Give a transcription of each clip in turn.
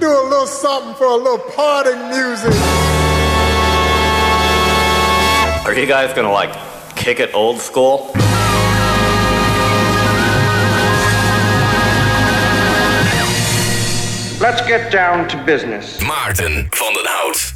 You do a little something for a little parting music? Are you guys gonna like kick it old school? Let's get down to business. Maarten van den Hout.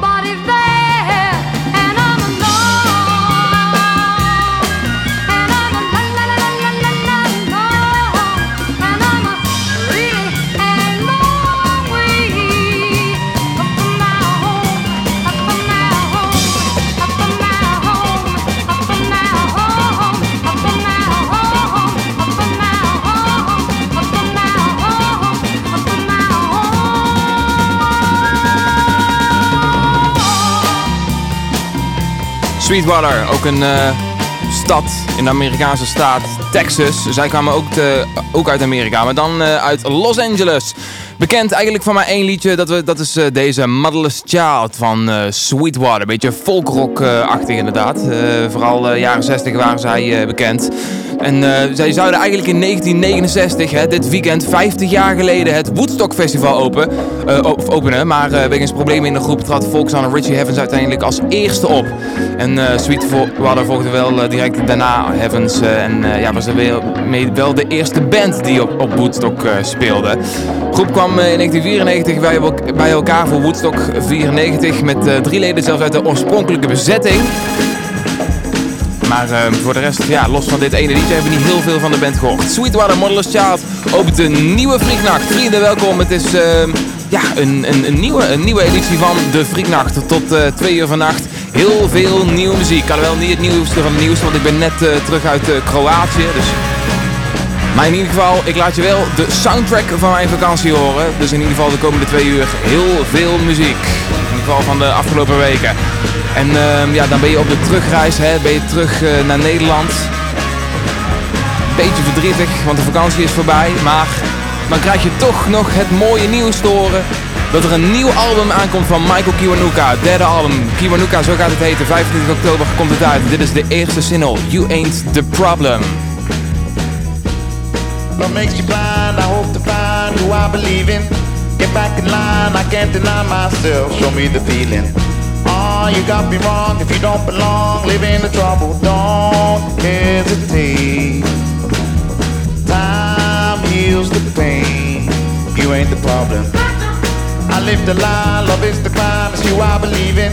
Nobody there, Sweetwater, ook een eh, stad in de Amerikaanse staat Texas. Zij kwamen ook, ook uit Amerika, maar dan eh, uit Los Angeles. Bekend eigenlijk van maar één liedje, dat, we, dat is eh, deze Motherless Child van Sweetwater. Beetje folkrock-achtig inderdaad. Vooral jaren 60 waren zij bekend. En zij zouden eigenlijk in 1969, hè, dit weekend, 50 jaar geleden, het Woodstock Festival open, op- openen. Maar eh wegens problemen in de groep trad Volkszanger Richie Havens uiteindelijk als eerste op. En eh Sweetwater volgde wel eh, direct daarna Heavens. eh, en ja, was er wel, de eerste band die op, op Woodstock speelde. De groep kwam in 1994 bij, bij elkaar voor Woodstock 94 met drie leden zelfs uit de oorspronkelijke bezetting. Maar eh, voor de rest, ja, los van dit ene liedje hebben we niet heel veel van de band gehoord. Sweetwater Modelers Child opent een nieuwe Frieknacht. Vrienden, welkom. Het is eh, ja, een, een, een, nieuwe, een nieuwe editie van de Frieknacht. Tot twee uur vannacht. Heel veel nieuwe muziek. Alhoewel niet het nieuwste van het nieuwste, want ik ben net eh, terug uit eh, Kroatië. Dus maar in ieder geval, ik laat je wel de soundtrack van mijn vakantie horen. Dus in ieder geval de komende twee uur heel veel muziek. In ieder geval van de afgelopen weken. En ehm, ja, dan ben je op de terugreis, hè, ben je terug eh, naar Nederland. Beetje verdrietig, want de vakantie is voorbij. Maar dan krijg je toch nog het mooie nieuws te horen. Dat er een nieuw album aankomt van Michael Kiwanuka. Derde album, Kiwanuka, zo gaat het heten. 25 oktober komt het uit. Dit is de eerste single, You Ain't The Problem. What makes you blind? I hope to find who I believe in. Get back in line, I can't deny myself. Show me the feeling. Oh, you got me wrong if you don't belong. Live in the trouble, don't hesitate. Time heals the pain. You ain't the problem. I live the lie, love is the crime. It's you I believe in.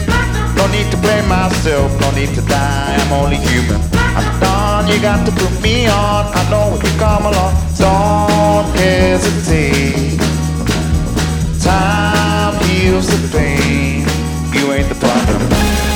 No need to blame myself, no need to die. I'm only human. I'm done, you got to put me on. I know when you come along. Don't hesitate. Time heals the pain. You ain't the problem.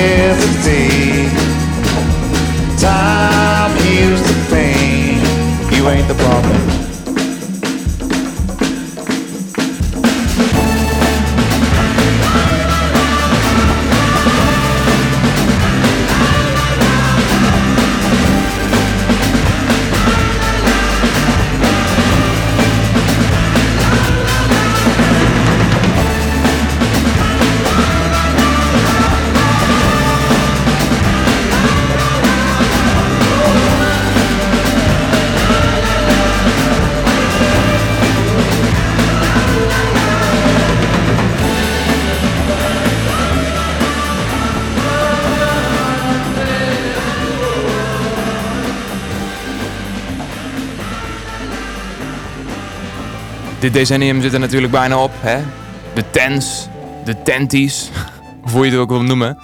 hesitate. Time heals the pain. You ain't the problem. Dit decennium zit er natuurlijk bijna op. Hè? De tens, de tenties, hoe je het ook wil noemen.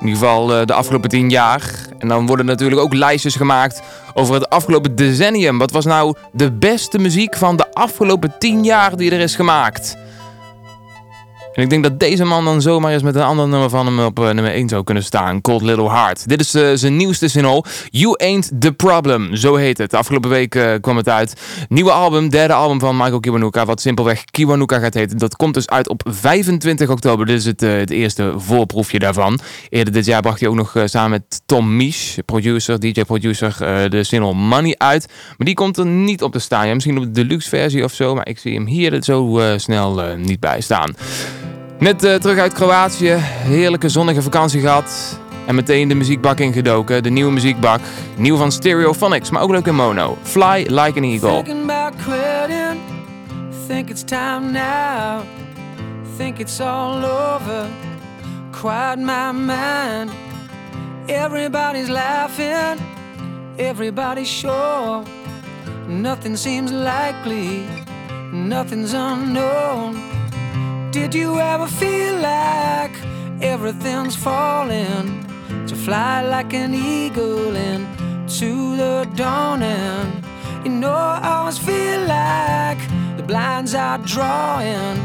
In ieder geval eh, de afgelopen tien jaar. En dan worden natuurlijk ook lijstjes gemaakt over het afgelopen decennium. Wat was nou de beste muziek van de afgelopen tien jaar die er is gemaakt? En ik denk dat deze man dan zomaar eens met een ander nummer van hem op eh, nummer 1 zou kunnen staan. Cold Little Heart. Dit is eh, zijn nieuwste single. You Ain't The Problem. Zo heet het. Afgelopen week eh, kwam het uit. Nieuwe album, derde album van Michael Kiwanuka. Wat simpelweg Kiwanuka gaat heten. Dat komt dus uit op 25 oktober. Dit is het, het eerste voorproefje daarvan. Eerder dit jaar bracht hij ook nog samen met Tom Misch, producer, DJ-producer, de single Money uit. Maar die komt er niet op te staan. Misschien op de deluxe versie of zo. Maar ik zie hem hier er zo snel niet bij staan. Net eh, terug uit Kroatië. Heerlijke zonnige vakantie gehad. En meteen de muziekbak ingedoken. De nieuwe muziekbak. Nieuw van Stereophonics, maar ook leuk in mono. Fly Like an Eagle. Thinking. Think it's time now. Think it's all over. Quiet my mind. Everybody's laughing. Everybody's sure. Nothing seems likely. Nothing's unknown. Did you ever feel like everything's falling? To fly like an eagle into the dawn and You know, I always feel like the blinds are drawing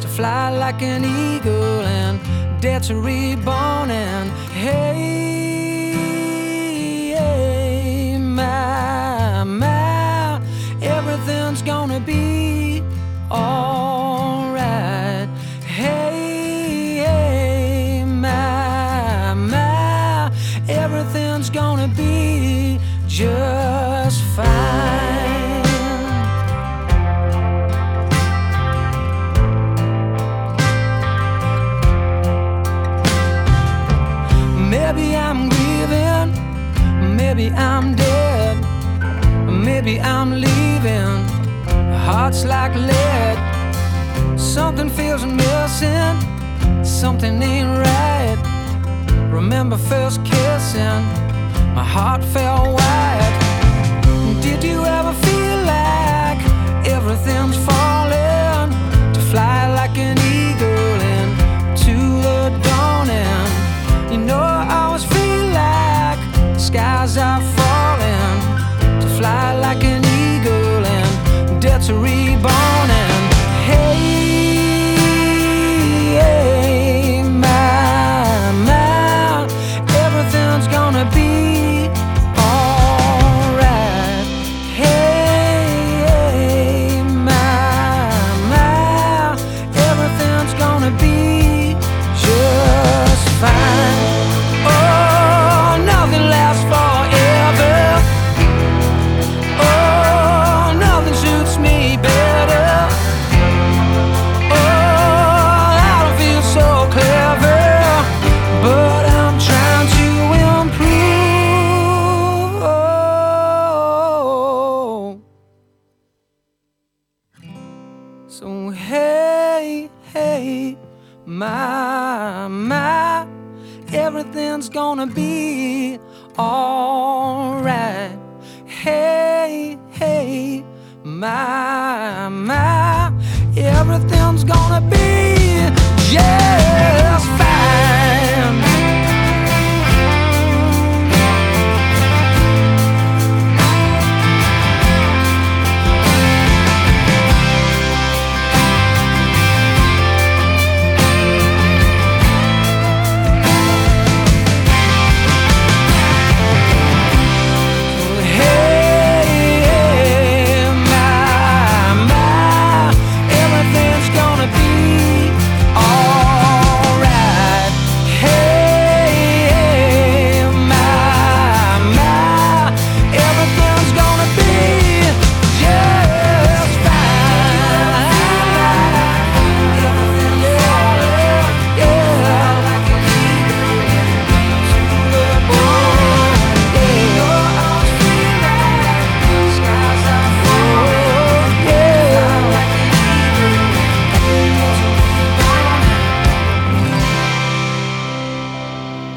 to fly like an eagle and dare to reborn. And hey, hey, my, my, everything's gonna be alright. Hey, hey, my, my, everything's gonna be just fine. Maybe I'm grieving, maybe I'm dead, maybe I'm leaving. Heart's like lead, something feels missing, something ain't right. Remember first kissing, my heart fell wide. Did you ever feel like everything's falling to fly like an eagle into the dawning? You know, I always feel like the skies are falling to fly like an eagle and dare to reborn.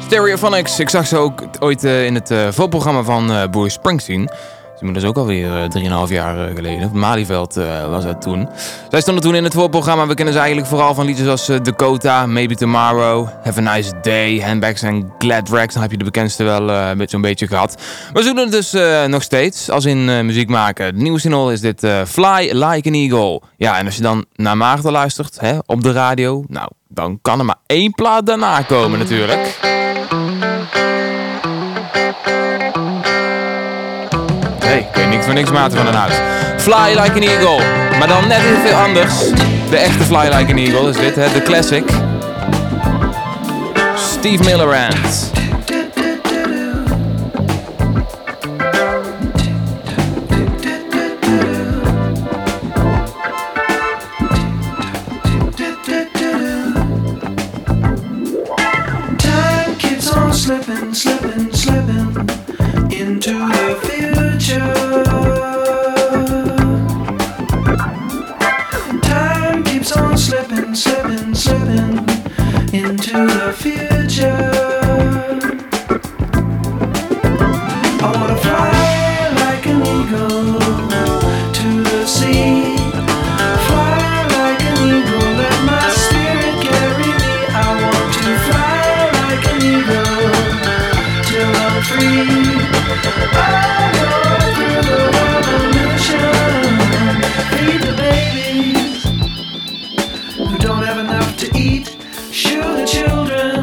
Stereophonics, ik zag ze ook ooit eh, in het uh, voorprogramma van eh Bruce Springsteen. Dus maar dat is ook alweer eh, 3,5 jaar eh, geleden. Op Malieveld eh, was dat toen. Zij stonden toen in het voorprogramma. We kennen ze eigenlijk vooral van liedjes als eh, Dakota, Maybe Tomorrow, Have a Nice Day, Handbags en Glad Rags. Dan heb je de bekendste wel eh, beetje- zo'n beetje gehad. Maar ze het dus eh, nog steeds, als in eh, muziek maken. De nieuwe single is dit eh, Fly Like an Eagle. Ja, en als je dan naar Maarten luistert, hè, op de radio, nou, dan kan er maar één plaat daarna komen natuurlijk. Weet niks Maarten van den Huis. Fly Like an Eagle. Maar dan net even veel anders. De echte Fly Like an Eagle is dit, hè? De classic. Steve Millerand. Time children.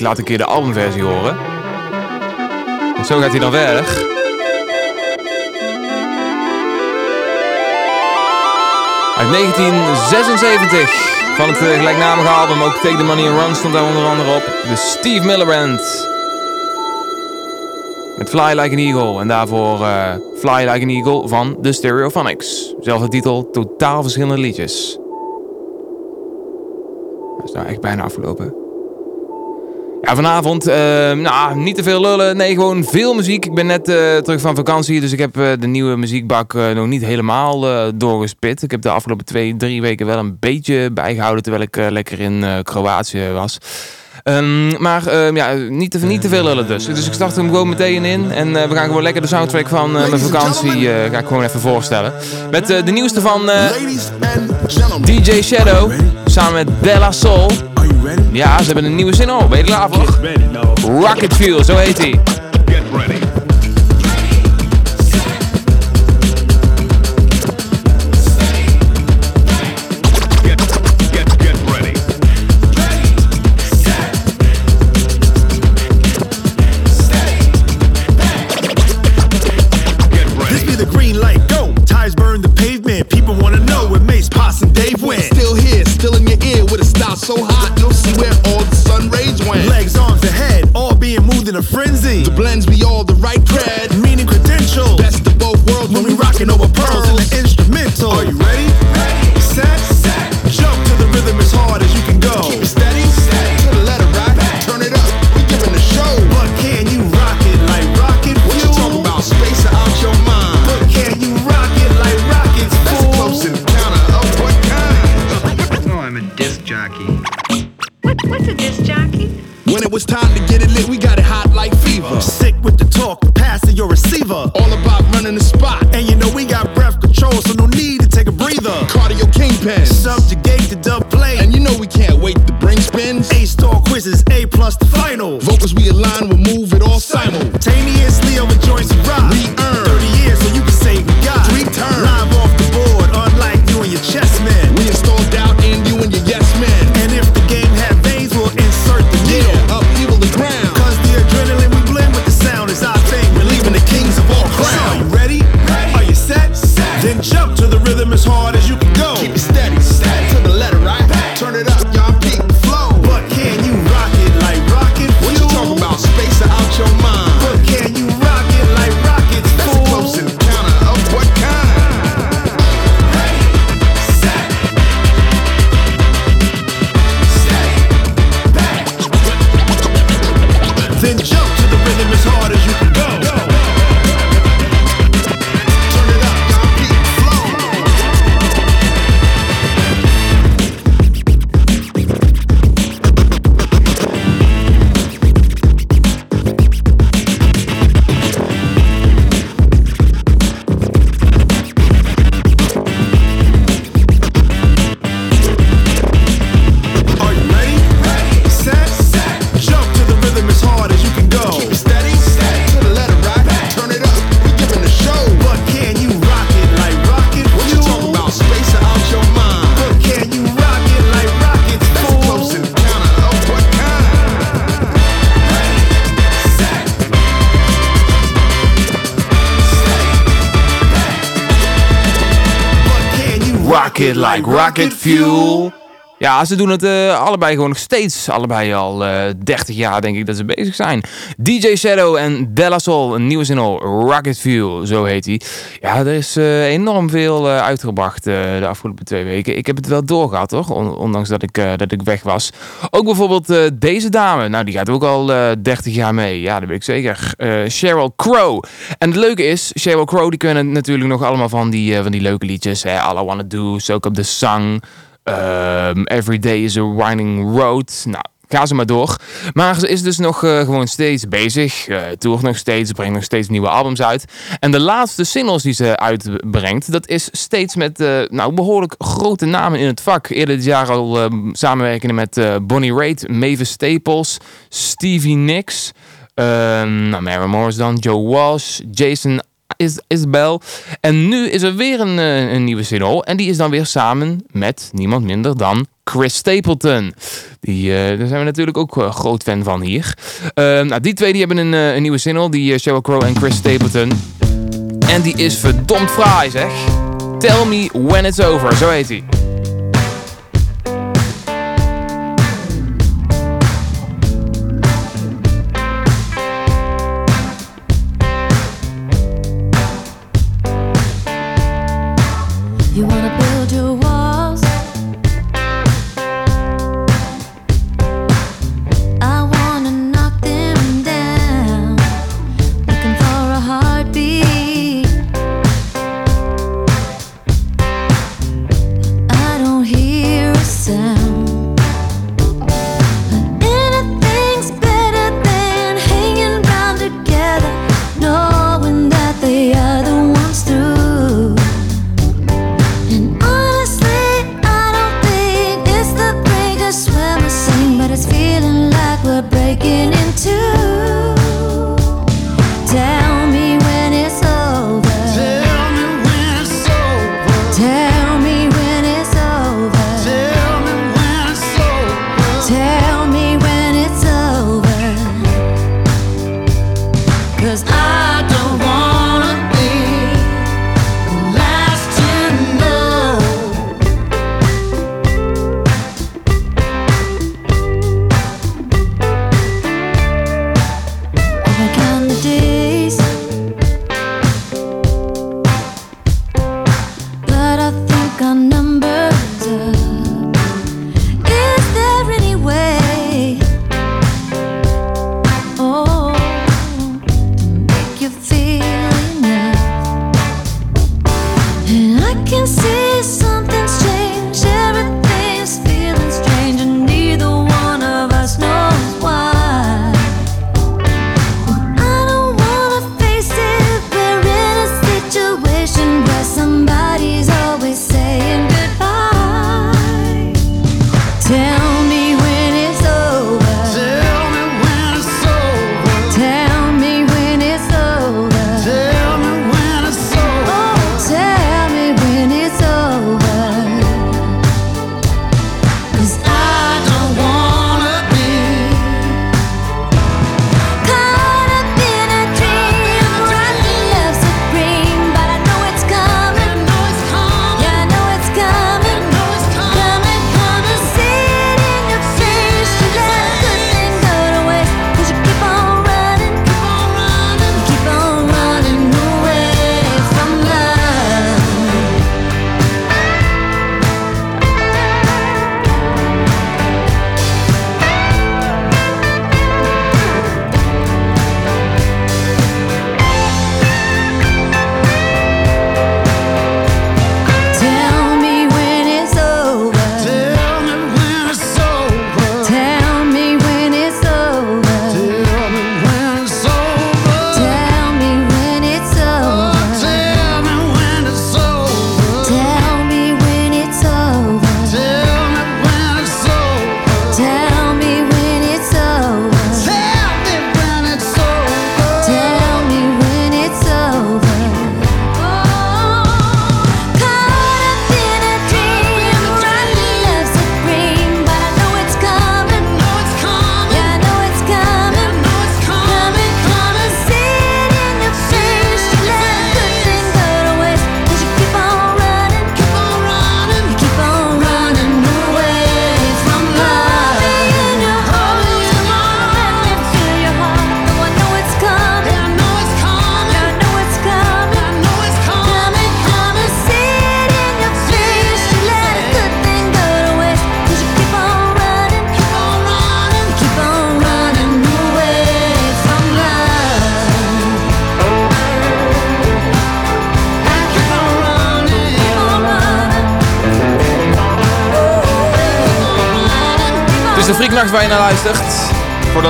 Ik laat een keer de albumversie horen. En zo gaat hij dan verder. Uit 1976 van het eh, gelijknamige album. Ook Take the Money and Run stond daar onder andere op. De Steve Miller Band. Met Fly Like an Eagle. En daarvoor eh, Fly Like an Eagle van The Stereophonics. Zelfde titel, totaal verschillende liedjes. Dat is nou echt bijna afgelopen. Ja, vanavond, eh, nou, niet te veel lullen. Nee, gewoon veel muziek. Ik ben net eh, terug van vakantie, dus ik heb eh, de nieuwe muziekbak nog niet helemaal doorgespit. Ik heb de afgelopen twee, drie weken wel een beetje bijgehouden, terwijl ik lekker in Kroatië was. Ehm, maar ehm, ja, niet te, niet te veel lullen dus. Dus ik start hem gewoon meteen in. En we gaan gewoon lekker de soundtrack van mijn vakantie ga ik gewoon even voorstellen. Met de nieuwste van DJ Shadow. Samen met Bella Soul. Ja, ze hebben een nieuwe zin op. Ben je klaar voor? Rocket Fuel, zo heet hij. This be the green a frenzy. The blends be all like rocket fuel. Ja, ze doen het eh, allebei gewoon nog steeds. Allebei al eh 30 jaar denk ik dat ze bezig zijn. DJ Shadow en Della Soul, een nieuwe single, Rocket Fuel, zo heet hij. Ja, er is eh, enorm veel uitgebracht de afgelopen twee weken. Ik heb het wel doorgehad, toch? On- ondanks dat ik, dat ik weg was. Ook bijvoorbeeld deze dame. Nou, die gaat ook al eh 30 jaar mee. Ja, dat weet ik zeker. Sheryl Crow. En het leuke is, Sheryl Crow, die kunnen natuurlijk nog allemaal van die, van die leuke liedjes. Hè? All I Wanna Do, Soak Up The Song... Ehm, Every Day is a Winding Road. Nou, ga ze maar door. Maar ze is dus nog eh, gewoon steeds bezig. toert nog steeds, brengt nog steeds nieuwe albums uit. En de laatste singles die ze uitbrengt, dat is steeds met eh, nou, behoorlijk grote namen in het vak. Eerder dit jaar al eh, samenwerkende met Bonnie Raitt, Mavis Staples, Stevie Nicks. ehm nou, Mary Morris dan, Joe Walsh, Jason is Isabel. En nu is er weer een, eh, een nieuwe single. En die is dan weer samen met niemand minder dan Chris Stapleton. Die, eh, daar zijn we natuurlijk ook eh, groot fan van hier. Nou, die twee die hebben een, nieuwe single. Die Sheryl Crow en Chris Stapleton. En die is verdomd fraai zeg. Tell me when it's over. Zo heet hij. You wanna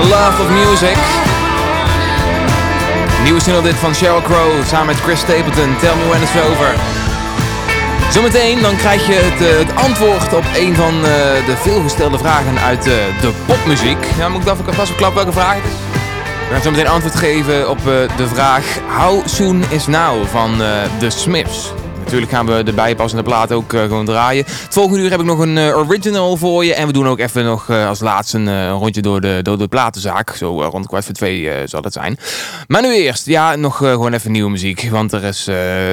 the love of music. Nieuwe single dit van Sheryl Crow samen met Chris Stapleton. Tell me when it's over. Zometeen dan krijg je het, eh, het antwoord op een van eh, de veelgestelde vragen uit eh, de popmuziek. Ja, moet ik dat vast verklappen welke vraag het is? We gaan zo meteen antwoord geven op de vraag How Soon Is Now van The Smiths. Natuurlijk gaan we de bijpassende plaat ook eh, gewoon draaien. Het volgende uur heb ik nog een eh, original voor je. En we doen ook even nog eh, als laatste een rondje door de, door de platenzaak. Zo rond kwart voor twee zal het zijn. Maar nu eerst, ja, nog gewoon even nieuwe muziek. Want er is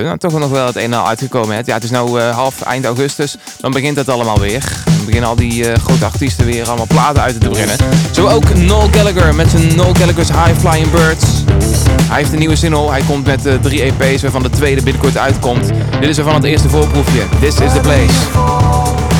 nou, toch nog wel het een en al uitgekomen. Hè. Ja, het is eh, half eind augustus. Dan begint het allemaal weer. Dan beginnen al die grote artiesten weer allemaal platen uit te brengen. Zo ook Noel Gallagher met zijn Noel Gallagher's High Flying Birds. Hij heeft een nieuwe single. Hij komt met eh, drie EP's waarvan de tweede binnenkort uitkomt. Dit is ervan het eerste voorproefje. This is the place.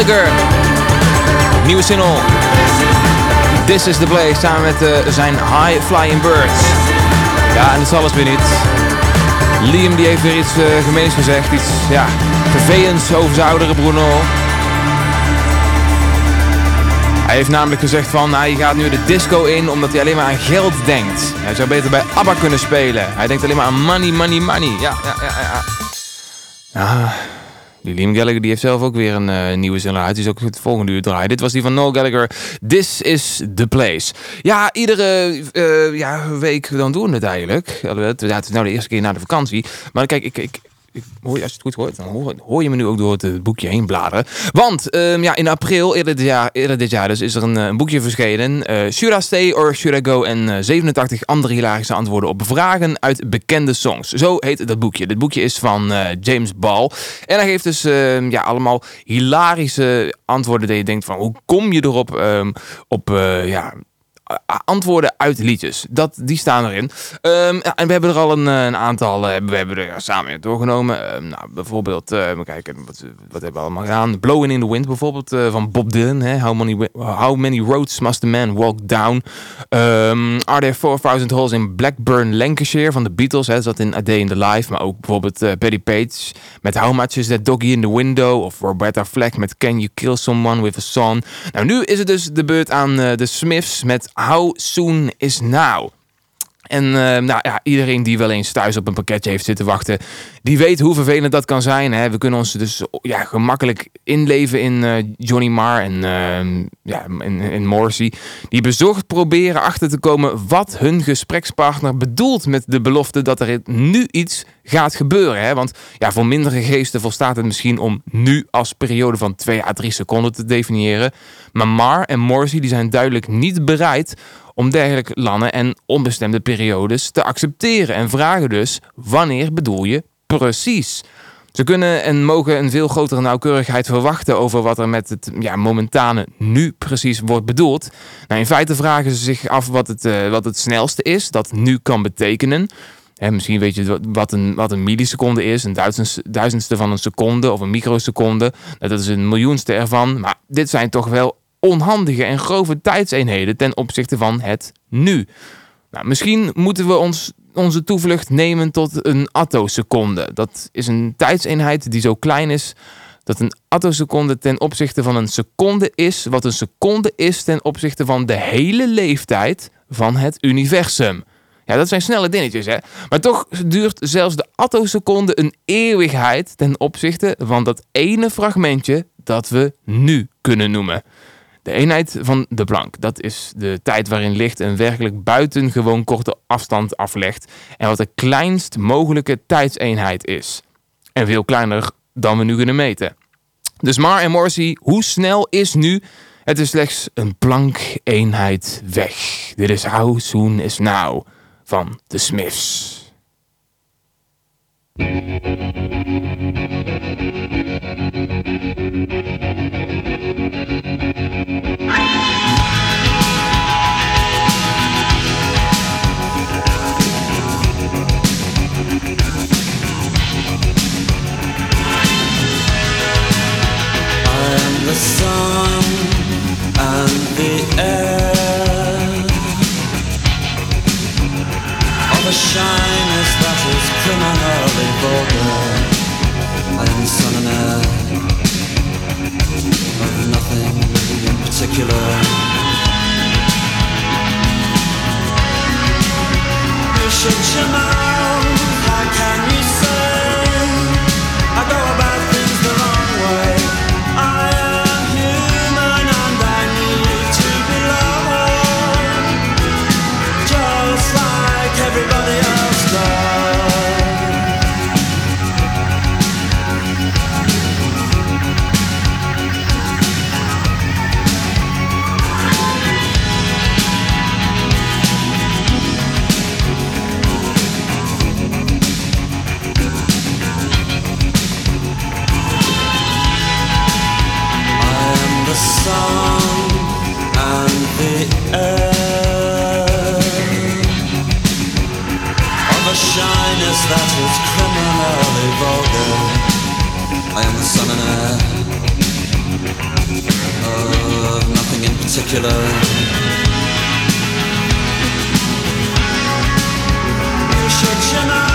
Gallagher. Nieuwe single. This is the place. Samen met eh, zijn High Flying Birds. Ja, en dat is alles weer niet. Liam die heeft weer iets eh, gemeens gezegd. Iets ja, vervelends over zijn oudere Bruno. Hij heeft namelijk gezegd van hij gaat nu de disco in omdat hij alleen maar aan geld denkt. Hij zou beter bij ABBA kunnen spelen. Hij denkt alleen maar aan money, money, money. Ja, ja, ja, ja. Ja, Die Liam Gallagher die heeft zelf ook weer een eh, nieuwe single uit. Die is ook het volgende uur draaien. Dit was die van Noel Gallagher. This is the place. Ja, iedere eh, ja, week dan doen we het eigenlijk. Ja, het is nou de eerste keer na de vakantie. Maar kijk, ik, ik, als je het goed hoort, dan hoor, hoor je me nu ook door het eh, boekje heen bladeren. Want ehm, ja, in april, eerder dit jaar, eerder dit jaar dus, is er een, eh, een boekje verschenen. eh should I stay or should I go? En eh, 87 andere hilarische antwoorden op vragen uit bekende songs. Zo heet dat boekje. Dit boekje is van James Ball. En hij geeft dus ehm, ja, allemaal hilarische antwoorden dat je denkt van, hoe kom je erop um, op, ja antwoorden uit liedjes. Dat, die staan erin. Ehm, en we hebben er al een, eh, een aantal eh, we hebben er samen doorgenomen. Ehm, nou, bijvoorbeeld, eh we kijken, wat, wat hebben we allemaal gedaan? Blowing in the Wind bijvoorbeeld, eh, van Bob Dylan. Hè? How, many, how many roads must a man walk down? Ehm, are there 4000 holes in Blackburn, Lancashire van de Beatles? Hè? Dat zat in A Day in the Life. Maar ook bijvoorbeeld eh Betty Page met How much is that doggy in the window? Of Roberta Flack met Can you kill someone with a song? Nou, nu is het dus de beurt aan eh, de Smiths met How soon is now? En eh, nou ja, iedereen die wel eens thuis op een pakketje heeft zitten wachten, die weet hoe vervelend dat kan zijn. Hè? We kunnen ons dus ja, gemakkelijk inleven in eh, Johnny Marr en, eh, ja, en, en Morrissey. Die bezorgd proberen achter te komen wat hun gesprekspartner bedoelt met de belofte dat er nu iets gaat gebeuren. Hè? Want ja, voor mindere geesten volstaat het misschien om nu als periode van 2 à 3 seconden te definiëren. Maar Marr en Morrissey die zijn duidelijk niet bereid om dergelijke lange en onbestemde periodes te accepteren. En vragen dus, wanneer bedoel je precies? Ze kunnen en mogen een veel grotere nauwkeurigheid verwachten over wat er met het ja, momentane nu precies wordt bedoeld. Nou, in feite vragen ze zich af wat het, eh, wat het snelste is dat nu kan betekenen. Misschien weet je wat- een, wat een milliseconde is, een duizendste, duizendste van een seconde of een microseconde. Nou, dat is een miljoenste ervan. Maar dit zijn toch wel onhandige en grove tijdseenheden ten opzichte van het nu. Nou, misschien moeten we ons, onze toevlucht nemen tot een attoseconde. Dat is een tijdseenheid die zo klein is dat een attoseconde ten opzichte van een seconde is wat een seconde is ten opzichte van de hele leeftijd van het universum. Ja, dat zijn snelle dingetjes, hè. Maar toch duurt zelfs de attoseconde een eeuwigheid ten opzichte van dat ene fragmentje dat we nu kunnen noemen. De eenheid van de Planck, dat is de tijd waarin licht een werkelijk buitengewoon korte afstand aflegt en wat de kleinst mogelijke tijdseenheid is. En veel kleiner dan we nu kunnen meten. Dus Mar en Morrissey, hoe snel is nu? Het is slechts een Planck-eenheid weg. Dit is How Soon Is Now van The Smiths. a shyness that is criminally vulgar and son and heir of nothing in particular. Bishop Jamal, how can you? That is criminally vulgar. I am the sun and air of nothing in particular. You should you know,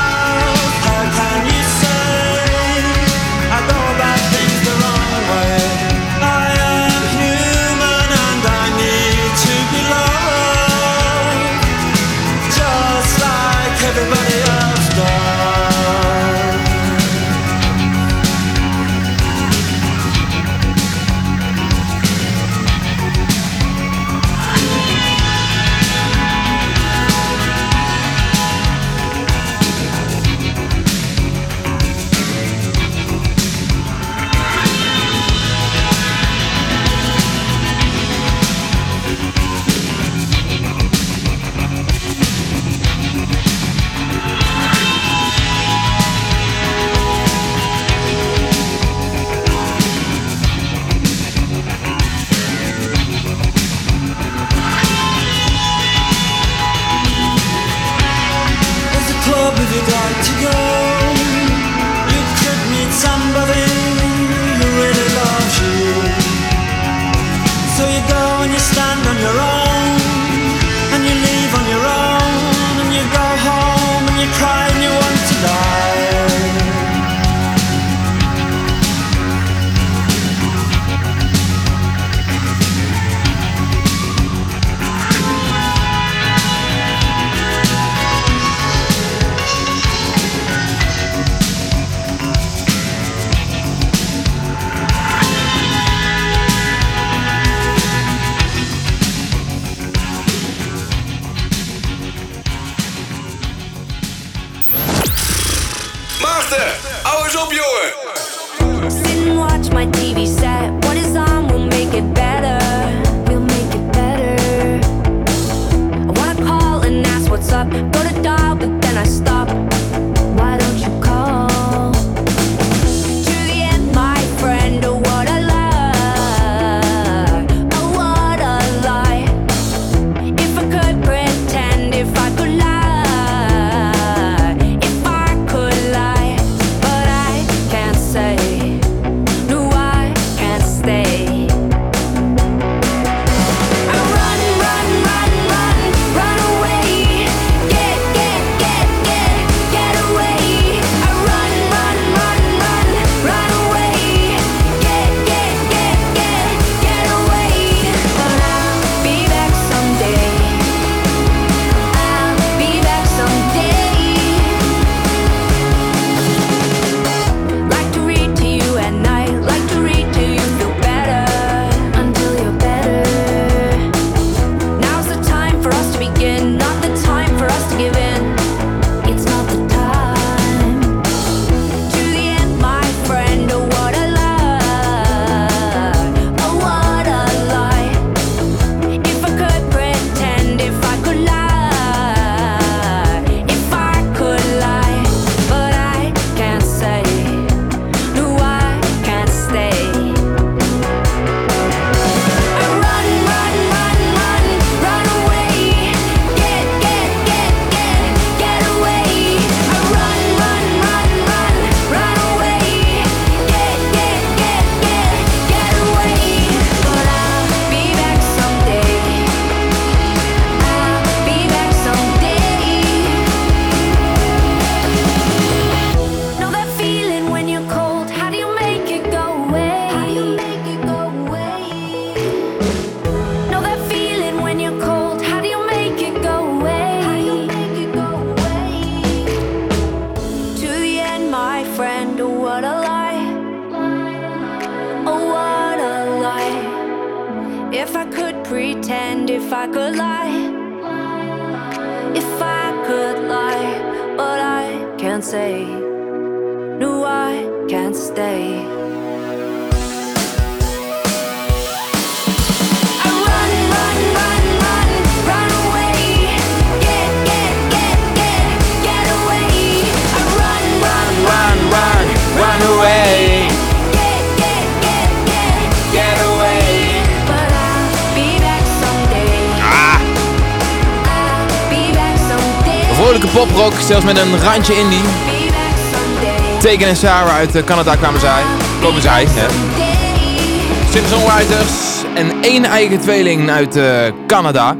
Vrolijke poprock, zelfs met een randje indie. Taken en Sarah uit eh, Canada kwamen zij. Komen zij, hè. Singer-songwriters en één eigen tweeling uit eh, Canada.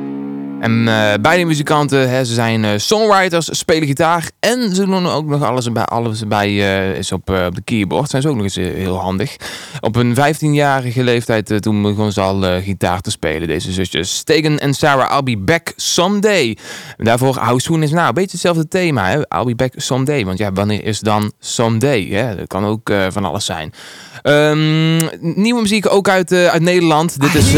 En eh, beide muzikanten, hè, ze zijn eh, songwriters, spelen gitaar en ze doen ook nog alles bij, alles bij eh, is op, op de keyboard. Zijn ze ook nog eens heel handig. Op hun 15-jarige leeftijd, toen begonnen ze al gitaar te spelen, deze zusjes. Stegan en Sarah, I'll be back someday. Daarvoor How Soon is Now. Een beetje hetzelfde thema, hè? I'll be back someday. Want ja, wanneer is dan someday? Hè? Dat kan ook van alles zijn. Ehm, nieuwe muziek ook uit, uit Nederland. Dit is...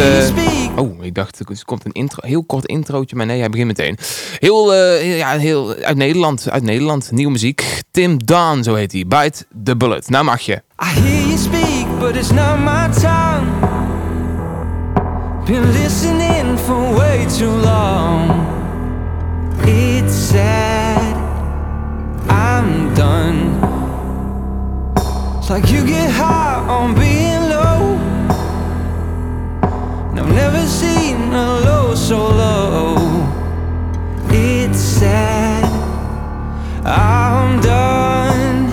oh, ik dacht, er komt een intro, heel kort introotje, maar nee, hij begint meteen. Heel, heel- ja, heel uit Nederland, uit Nederland. Nieuwe muziek. Tim Daan, zo heet hij. Bite the Bullet. Nou mag je. I hear you speak, but it's not my tongue. Been listening for way too long. It's sad, I'm done. It's like you get high on being. I've never seen a low so low. It's sad. I'm done.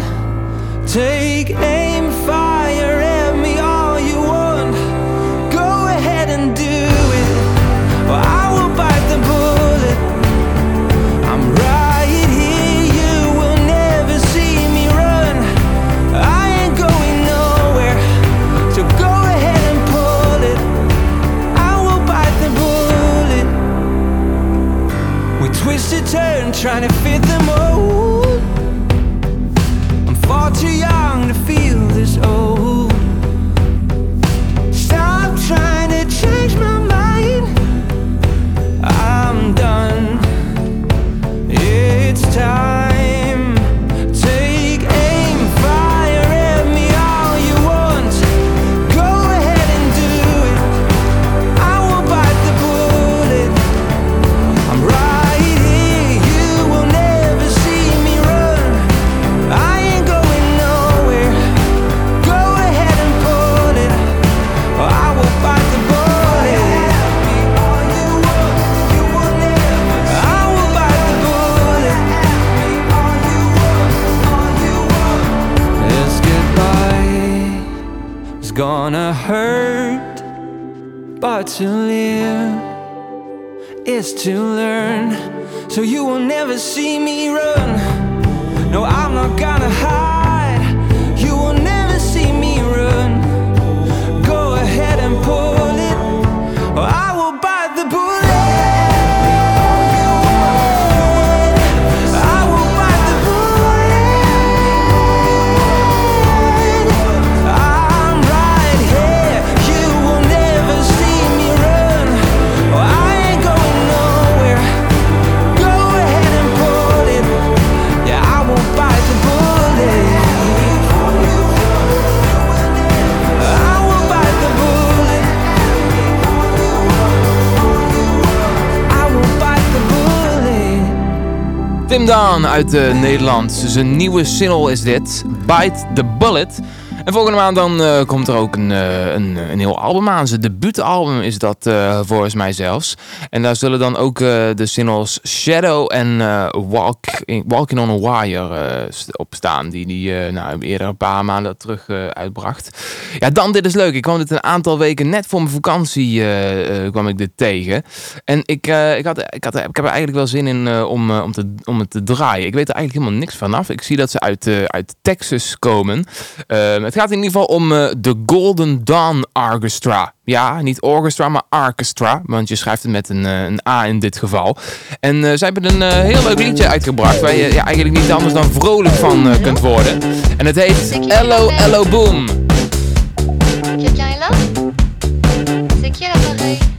Take. Tim Daan uit eh, Nederland. Zijn nieuwe single is dit. Bite the Bullet. En volgende maand dan eh, komt er ook een, eh, een, een heel album aan. Zijn debuutalbum is dat eh, volgens mij zelfs. En daar zullen dan ook de singles Shadow en Walk in- Walking on a Wire op staan. Die die eh, nou, eerder een paar maanden terug uitbracht. Ja, dan dit is leuk. Ik kwam dit een aantal weken net voor mijn vakantie kwam ik dit tegen. En ik, ik, had, ik, had, ik heb er eigenlijk wel zin in om, om, te, om het te draaien. Ik weet er eigenlijk helemaal niks vanaf. Ik zie dat ze uit, uit Texas komen. Eh, het gaat in ieder geval om eh, de Golden Dawn Orchestra. Ja, niet orchestra, maar orchestra. Want je schrijft het met een, eh, een A in dit geval. En eh, zij hebben een heel leuk liedje uitgebracht. Waar je ja, eigenlijk niet anders dan vrolijk van kunt worden. En het heet Hello Hello Boom. Quelqu'un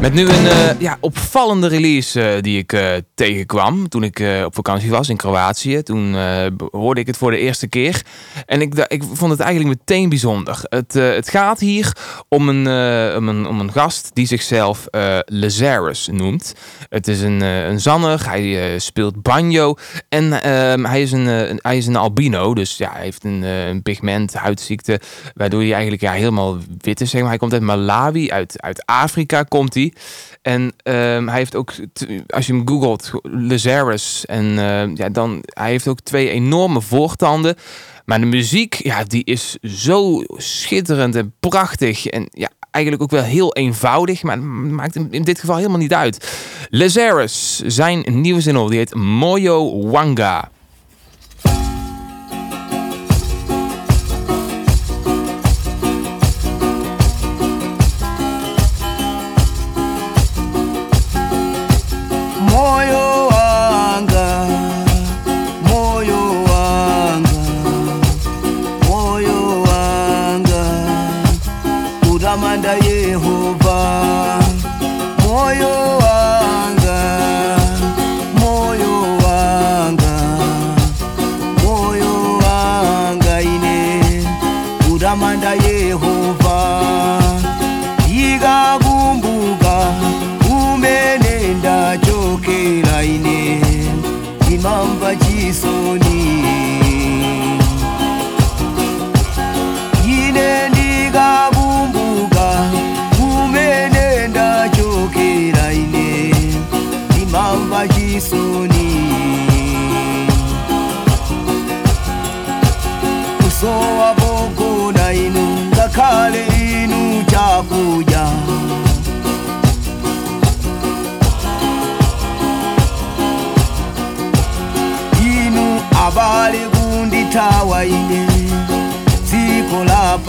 Met nu een eh, ja, opvallende release eh, die ik eh, tegenkwam toen ik op vakantie was in Kroatië. Toen hoorde ik het voor de eerste keer. En ik, ik vond het eigenlijk meteen bijzonder. Het, het gaat hier om een, om een, om een gast die zichzelf Lazarus noemt. Het is een, een zanner, hij speelt banjo en ehm, hij, is een, hij is een albino. Dus ja, hij heeft een, een pigment, huidziekte, waardoor hij eigenlijk ja, helemaal wit is. Zeg maar. Hij komt uit Malawi, uit, uit Afrika komt hij. En ehm, hij heeft ook, als je hem googelt, Lazarus. En ehm, ja, dan, hij heeft ook twee enorme voortanden. Maar de muziek, ja, die is zo schitterend en prachtig. En ja, eigenlijk ook wel heel eenvoudig. Maar maakt in, in dit geval helemaal niet uit. Lazarus, zijn nieuwe single, die heet Moyo Wanga.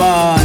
Bye.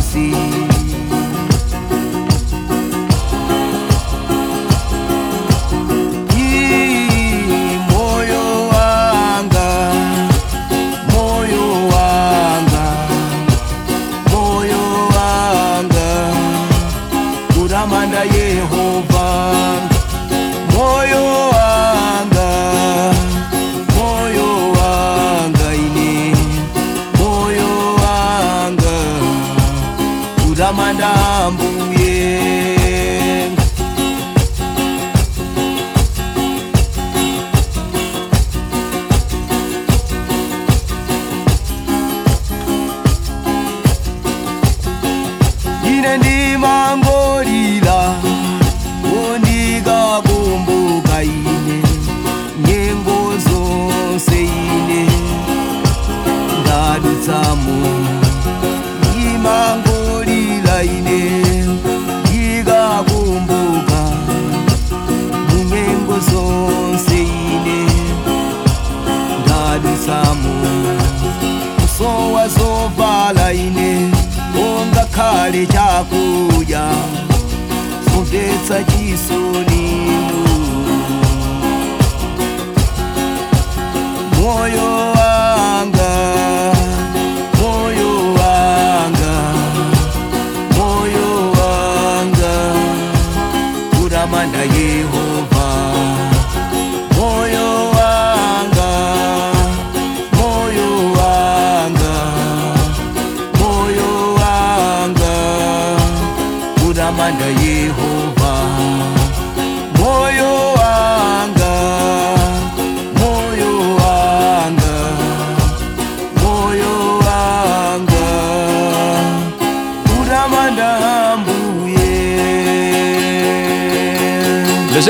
kale chakuja fundetsa chisoni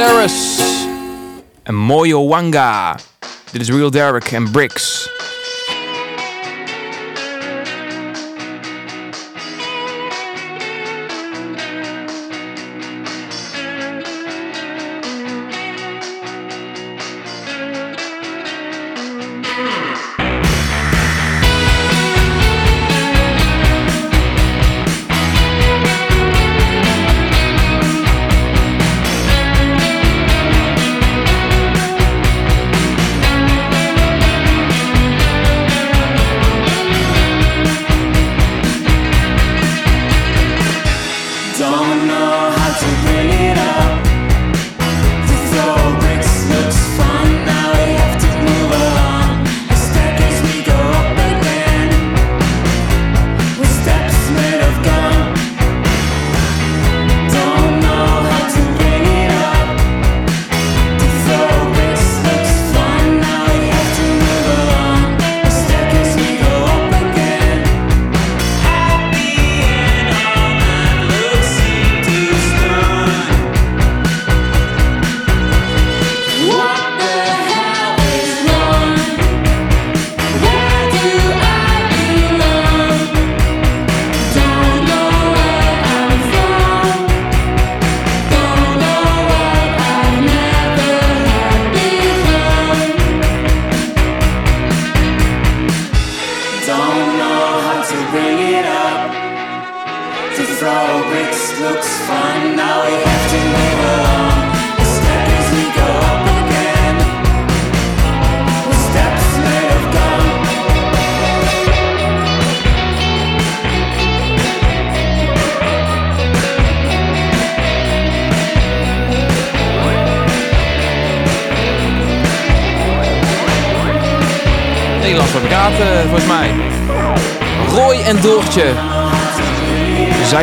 Lazarus en Moyo Wanga. Dit is Real Derek en Bricks.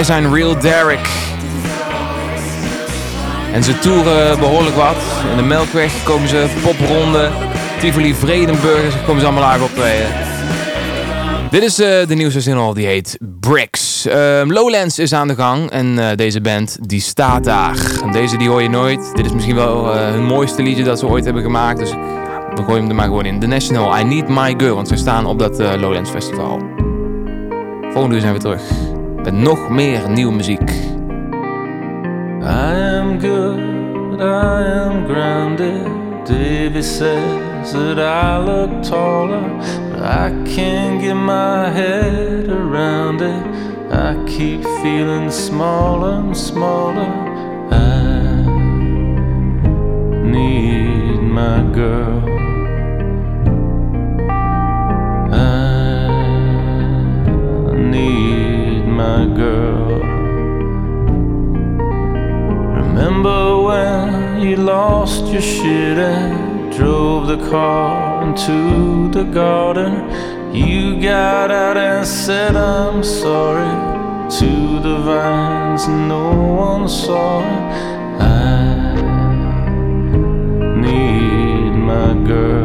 Zij zijn Real Derek. En ze toeren behoorlijk wat. In de Melkweg komen ze, popronde, Tivoli Vredenburg komen ze allemaal live optreden. Dit is eh, de nieuwste single, die heet Bricks. Ehm, Lowlands is aan de gang en eh, deze band die staat daar. En deze die hoor je nooit. Dit is misschien wel eh, hun mooiste liedje dat ze ooit hebben gemaakt. Dus we gooien hem er maar gewoon in. The National, I Need My Girl. Want ze staan op dat Lowlands Festival. Volgende uur zijn we terug. Met nog meer nieuwe muziek. I am good, I am grounded. Davy says that I look taller, but I can't get my head around it. I keep feeling smaller and smaller. I need my girl. My girl. Remember when you lost your shit and drove the car into the garden? You got out and said, I'm sorry to the vines, no one saw. it. I need my girl.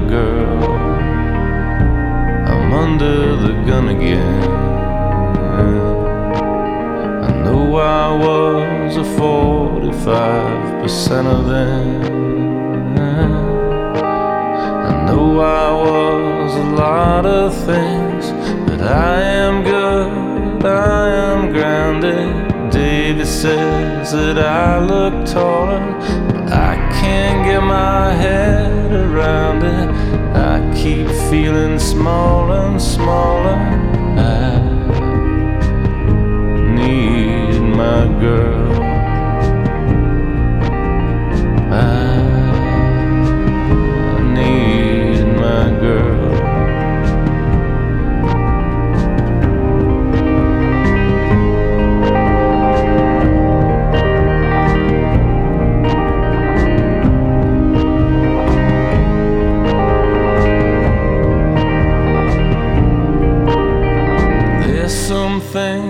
Girl. I'm under the gun again. I know I was a 45% of them. I know I was a lot of things, but I am good, I am grounded. David says that I look taller, can't get my head around it. I keep feeling smaller and smaller. I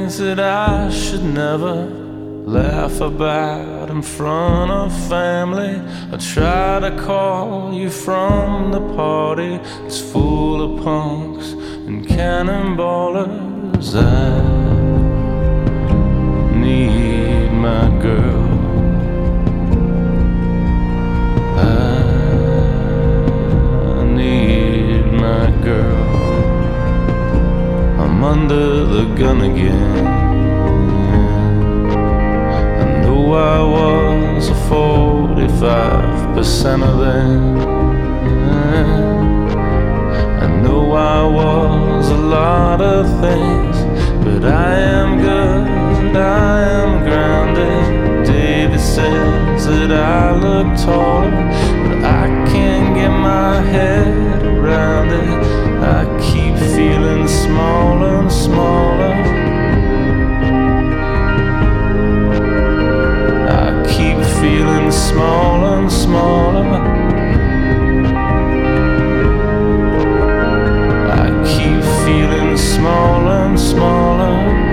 things that I should never laugh about in front of family. I try to call you from the party. It's full of punks and cannonballers. I need my girl. Under the gun again. I know I was a 45% of them. I know I was a lot of things, but I am good, I am grounded. David says that I look taller, but I can't get my head I keep feeling smaller and smaller. I keep feeling smaller smaller. I keep feeling smaller and smaller.